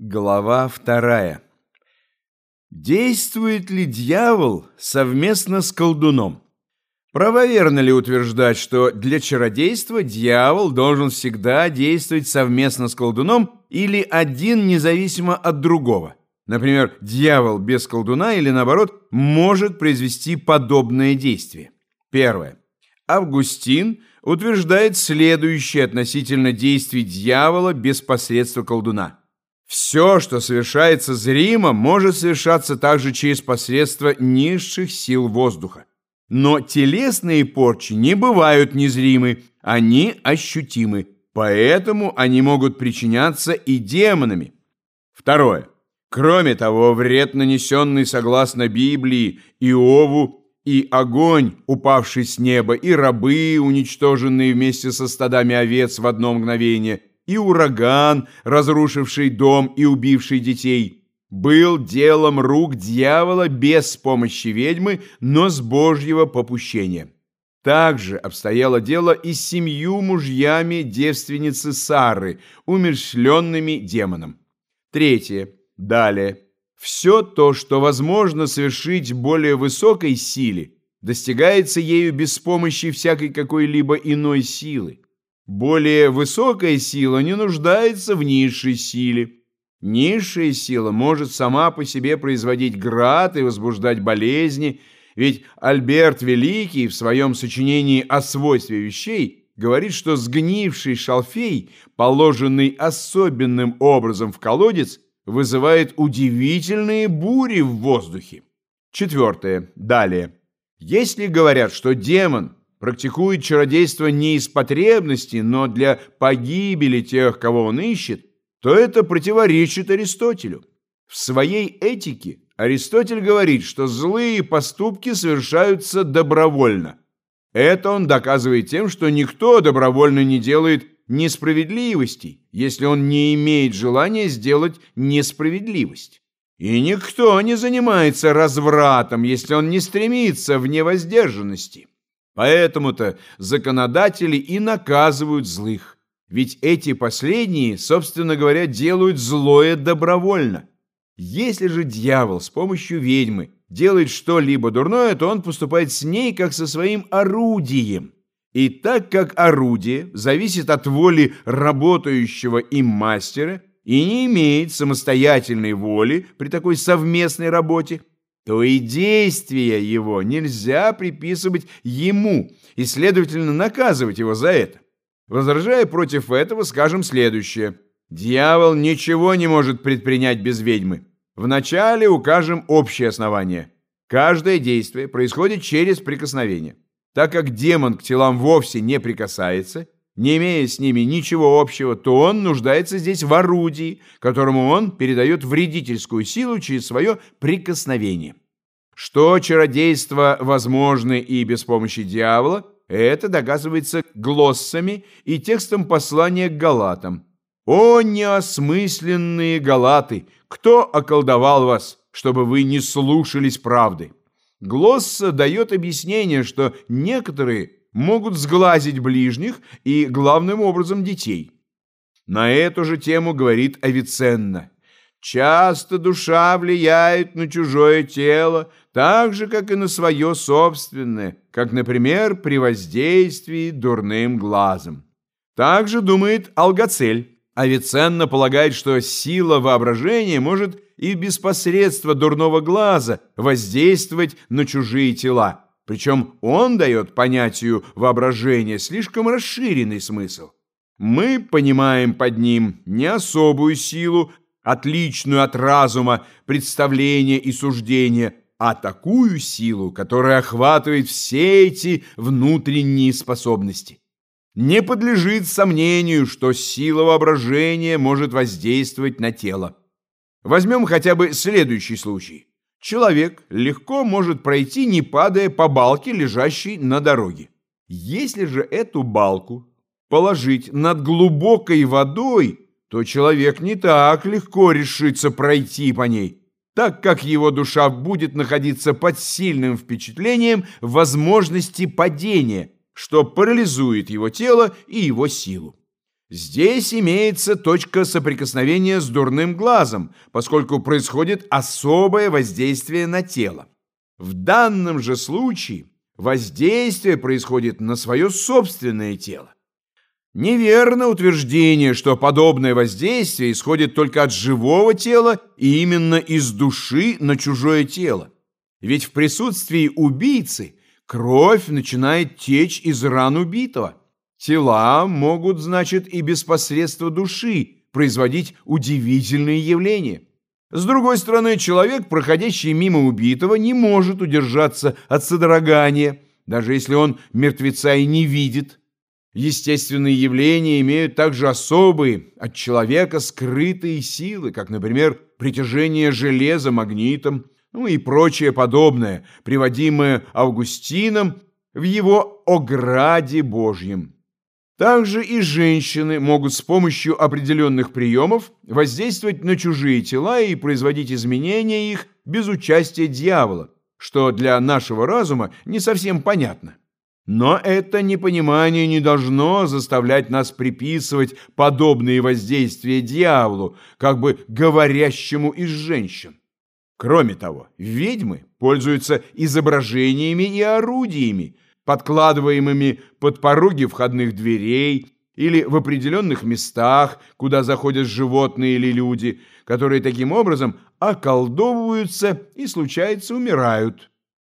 Глава вторая. Действует ли дьявол совместно с колдуном? Правоверно ли утверждать, что для чародейства дьявол должен всегда действовать совместно с колдуном или один независимо от другого? Например, дьявол без колдуна или наоборот может произвести подобное действие. Первое. Августин утверждает следующее относительно действий дьявола без посредства колдуна. Все, что совершается зримо, может совершаться также через посредство низших сил воздуха. Но телесные порчи не бывают незримы, они ощутимы, поэтому они могут причиняться и демонами. Второе. Кроме того, вред, нанесенный согласно Библии, Иову, и огонь, упавший с неба, и рабы, уничтоженные вместе со стадами овец в одно мгновение – и ураган, разрушивший дом и убивший детей, был делом рук дьявола без помощи ведьмы, но с Божьего попущения. Также обстояло дело и с семью мужьями девственницы Сары, умершленными демоном. Третье. Далее. Все то, что возможно совершить более высокой силе, достигается ею без помощи всякой какой-либо иной силы. Более высокая сила не нуждается в низшей силе. Низшая сила может сама по себе производить град и возбуждать болезни, ведь Альберт Великий в своем сочинении о свойстве вещей говорит, что сгнивший шалфей, положенный особенным образом в колодец, вызывает удивительные бури в воздухе. Четвертое. Далее. Если говорят, что демон – практикует чародейство не из потребности, но для погибели тех, кого он ищет, то это противоречит Аристотелю. В своей этике Аристотель говорит, что злые поступки совершаются добровольно. Это он доказывает тем, что никто добровольно не делает несправедливостей, если он не имеет желания сделать несправедливость. И никто не занимается развратом, если он не стремится в невоздержанности. Поэтому-то законодатели и наказывают злых. Ведь эти последние, собственно говоря, делают злое добровольно. Если же дьявол с помощью ведьмы делает что-либо дурное, то он поступает с ней, как со своим орудием. И так как орудие зависит от воли работающего им мастера и не имеет самостоятельной воли при такой совместной работе, то и действия его нельзя приписывать ему и, следовательно, наказывать его за это. Возражая против этого, скажем следующее. Дьявол ничего не может предпринять без ведьмы. Вначале укажем общее основание. Каждое действие происходит через прикосновение. Так как демон к телам вовсе не прикасается, не имея с ними ничего общего, то он нуждается здесь в орудии, которому он передает вредительскую силу через свое прикосновение. Что чародейство возможно и без помощи дьявола, это доказывается глоссами и текстом послания к галатам. «О неосмысленные галаты! Кто околдовал вас, чтобы вы не слушались правды?» Глосса дает объяснение, что некоторые могут сглазить ближних и, главным образом, детей. На эту же тему говорит Авиценна. Часто душа влияет на чужое тело, так же, как и на свое собственное, как, например, при воздействии дурным глазом. Также думает Алгацель. Авиценна полагает, что сила воображения может и без посредства дурного глаза воздействовать на чужие тела. Причем он дает понятию воображения слишком расширенный смысл. Мы понимаем под ним не особую силу, отличную от разума, представления и суждения, а такую силу, которая охватывает все эти внутренние способности. Не подлежит сомнению, что сила воображения может воздействовать на тело. Возьмем хотя бы следующий случай. Человек легко может пройти, не падая по балке, лежащей на дороге. Если же эту балку положить над глубокой водой, то человек не так легко решится пройти по ней, так как его душа будет находиться под сильным впечатлением возможности падения, что парализует его тело и его силу. Здесь имеется точка соприкосновения с дурным глазом, поскольку происходит особое воздействие на тело. В данном же случае воздействие происходит на свое собственное тело. Неверно утверждение, что подобное воздействие исходит только от живого тела и именно из души на чужое тело. Ведь в присутствии убийцы кровь начинает течь из ран убитого. Тела могут, значит, и без посредства души производить удивительные явления. С другой стороны, человек, проходящий мимо убитого, не может удержаться от содрогания, даже если он мертвеца и не видит. Естественные явления имеют также особые, от человека скрытые силы, как, например, притяжение железа магнитом, ну и прочее подобное, приводимое Августином в его «Ограде Божьем». Также и женщины могут с помощью определенных приемов воздействовать на чужие тела и производить изменения их без участия дьявола, что для нашего разума не совсем понятно. Но это непонимание не должно заставлять нас приписывать подобные воздействия дьяволу, как бы говорящему из женщин. Кроме того, ведьмы пользуются изображениями и орудиями, подкладываемыми под пороги входных дверей или в определенных местах, куда заходят животные или люди, которые таким образом околдовываются и, случается, умирают.